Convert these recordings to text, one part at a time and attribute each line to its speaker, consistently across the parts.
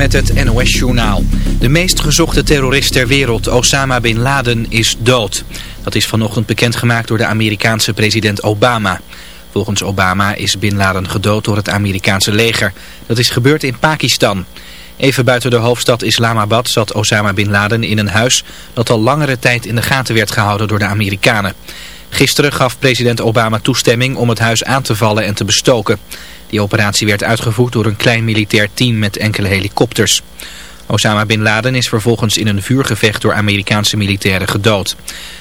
Speaker 1: met het NOS-journaal. De meest gezochte terrorist ter wereld, Osama Bin Laden, is dood. Dat is vanochtend bekendgemaakt door de Amerikaanse president Obama. Volgens Obama is Bin Laden gedood door het Amerikaanse leger. Dat is gebeurd in Pakistan. Even buiten de hoofdstad Islamabad zat Osama Bin Laden in een huis... dat al langere tijd in de gaten werd gehouden door de Amerikanen. Gisteren gaf president Obama toestemming om het huis aan te vallen en te bestoken. Die operatie werd uitgevoerd door een klein militair team met enkele helikopters. Osama Bin Laden is vervolgens in een vuurgevecht door Amerikaanse militairen gedood.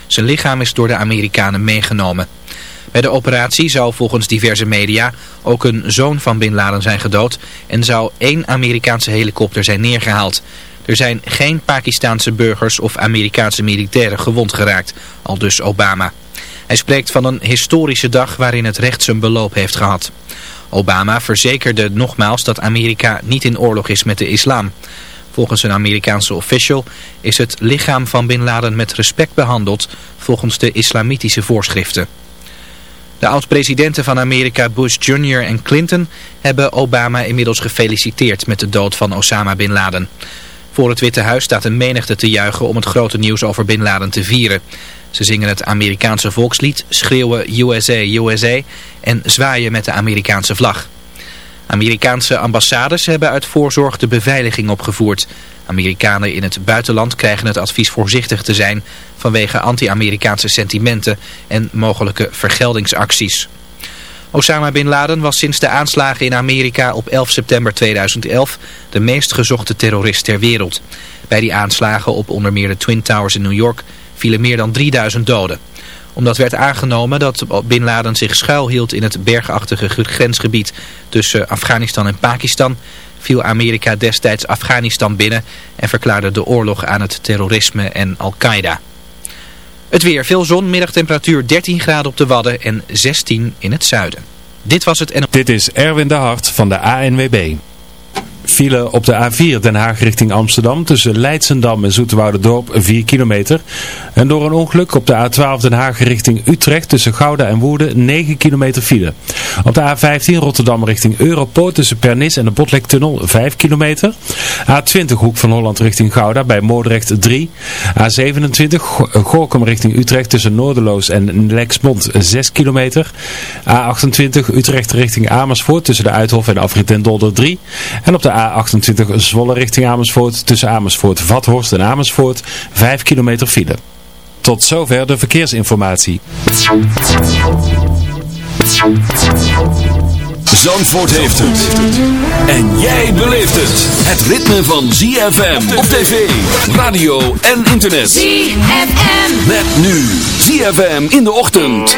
Speaker 1: Zijn lichaam is door de Amerikanen meegenomen. Bij de operatie zou volgens diverse media ook een zoon van Bin Laden zijn gedood en zou één Amerikaanse helikopter zijn neergehaald. Er zijn geen Pakistaanse burgers of Amerikaanse militairen gewond geraakt, al dus Obama. Hij spreekt van een historische dag waarin het recht zijn beloop heeft gehad. Obama verzekerde nogmaals dat Amerika niet in oorlog is met de islam. Volgens een Amerikaanse official is het lichaam van Bin Laden met respect behandeld volgens de islamitische voorschriften. De oud-presidenten van Amerika Bush Jr. en Clinton hebben Obama inmiddels gefeliciteerd met de dood van Osama Bin Laden. Voor het Witte Huis staat een menigte te juichen om het grote nieuws over Bin Laden te vieren. Ze zingen het Amerikaanse volkslied, schreeuwen USA, USA en zwaaien met de Amerikaanse vlag. Amerikaanse ambassades hebben uit voorzorg de beveiliging opgevoerd. Amerikanen in het buitenland krijgen het advies voorzichtig te zijn vanwege anti-Amerikaanse sentimenten en mogelijke vergeldingsacties. Osama Bin Laden was sinds de aanslagen in Amerika op 11 september 2011 de meest gezochte terrorist ter wereld. Bij die aanslagen op onder meer de Twin Towers in New York vielen meer dan 3000 doden. Omdat werd aangenomen dat Bin Laden zich schuilhield in het bergachtige grensgebied tussen Afghanistan en Pakistan, viel Amerika destijds Afghanistan binnen en verklaarde de oorlog aan het terrorisme en Al-Qaeda. Het weer, veel zon, middagtemperatuur 13 graden op de Wadden en 16 in het zuiden. Dit was het en...
Speaker 2: Dit is Erwin de Hart van de ANWB file op de A4 Den Haag richting Amsterdam tussen Leidsendam en Dorp 4 kilometer. En door een ongeluk op de A12 Den Haag richting Utrecht tussen Gouda en Woerden 9 kilometer file. Op de A15 Rotterdam richting Europoort tussen Pernis en de Botlektunnel 5 kilometer. A20 Hoek van Holland richting Gouda bij Moordrecht 3. A27 Gorkum richting Utrecht tussen Noorderloos en Lexmond 6 kilometer. A28 Utrecht richting Amersfoort tussen de Uithof en Afrit en Dolder 3. En op de A28 Zwolle richting Amersfoort tussen Amersfoort, Vathorst en Amersfoort 5 kilometer file. Tot zover de verkeersinformatie.
Speaker 3: Zandvoort heeft het. En jij beleeft het. Het ritme van ZFM op tv, radio en internet.
Speaker 4: ZFM.
Speaker 3: Met nu ZFM in de ochtend.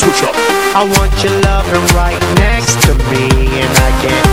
Speaker 3: Switch up.
Speaker 5: I want your loving right next to me, and I can't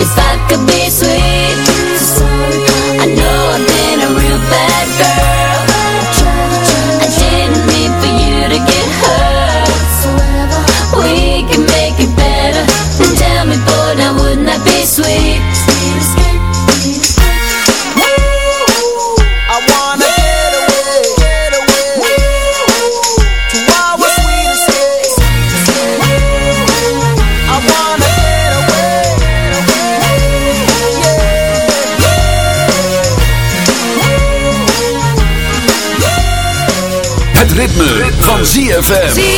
Speaker 4: If I could be sweet
Speaker 3: ZFM.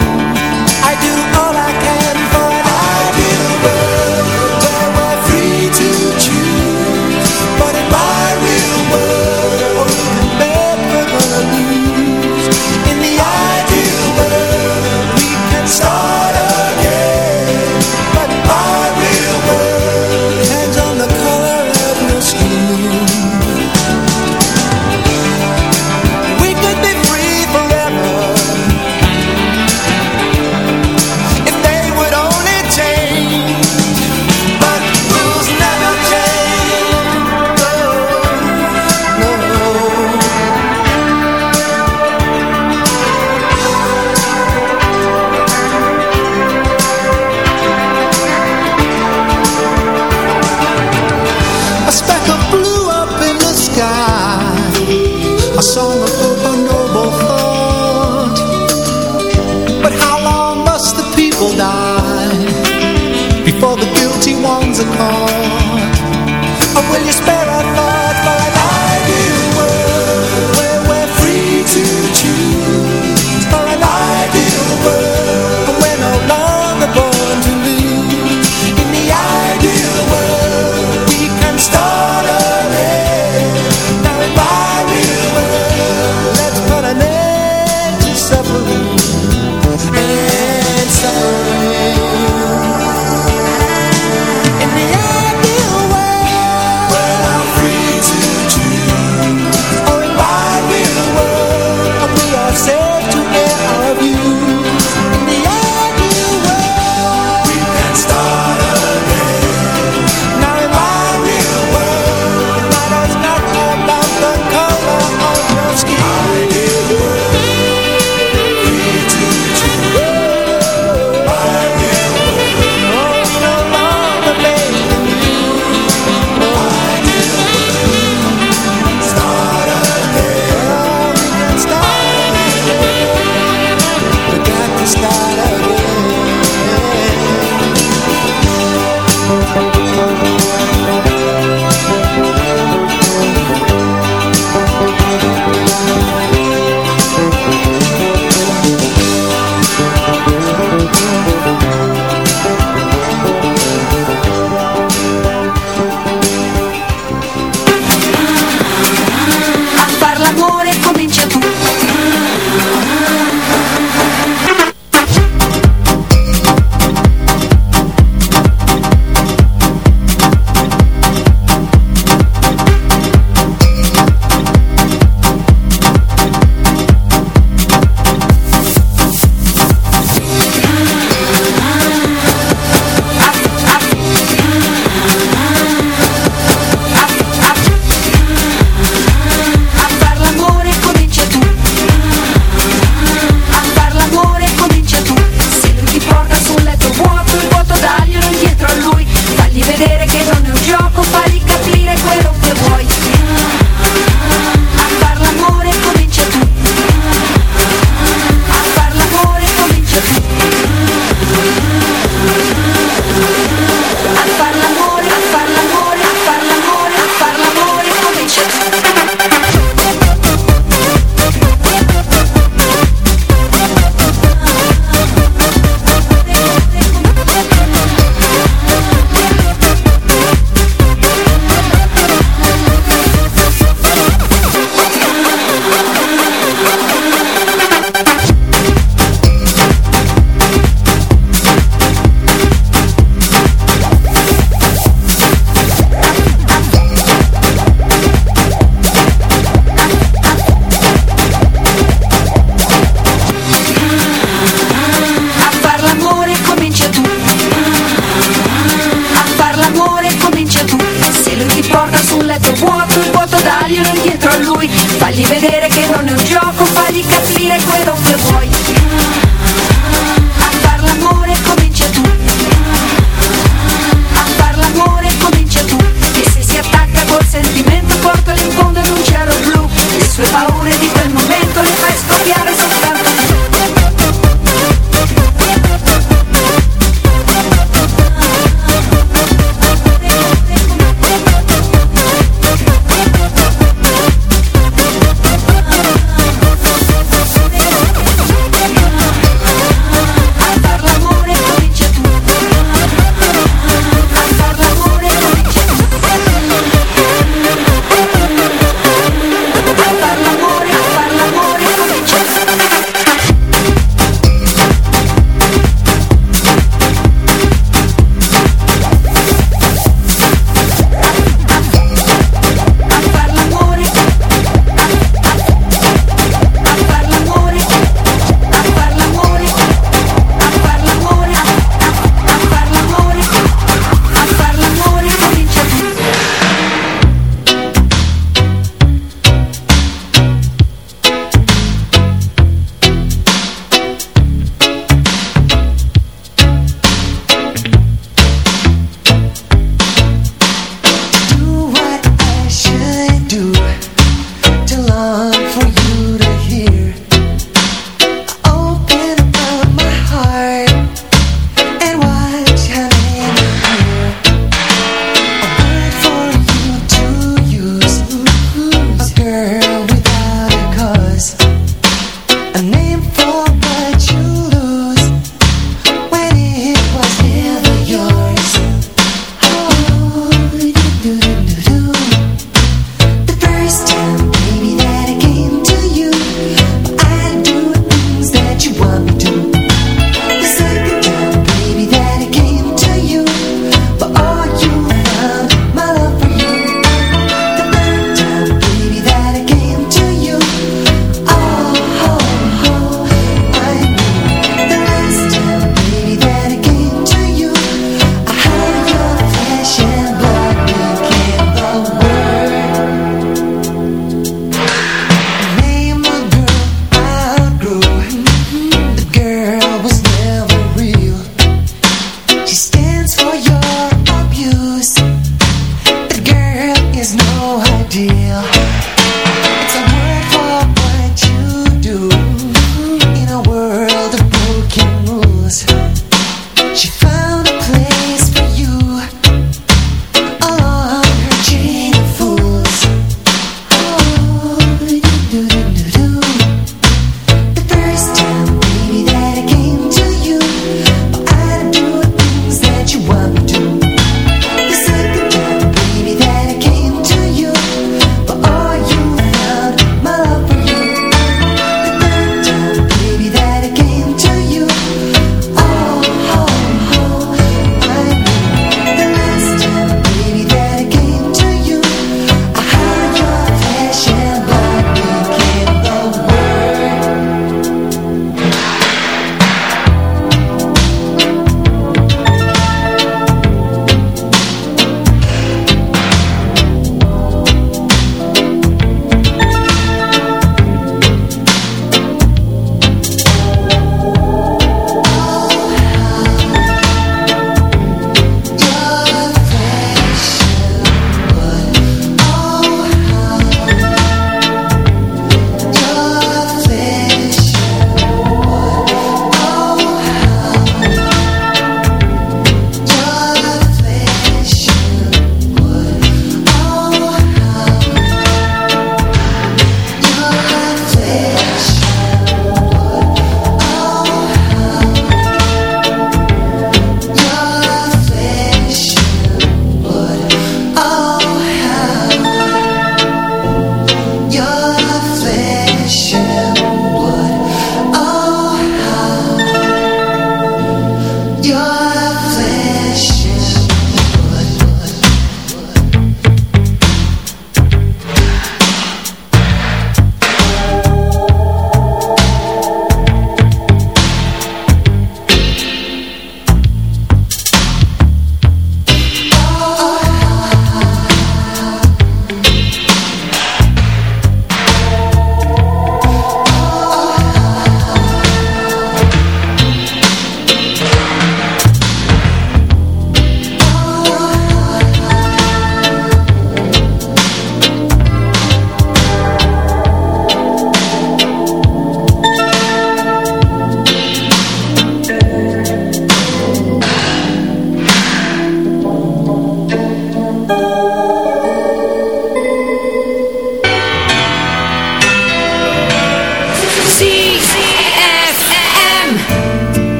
Speaker 6: will you
Speaker 7: spend?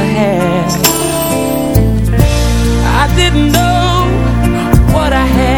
Speaker 7: I didn't know what I had.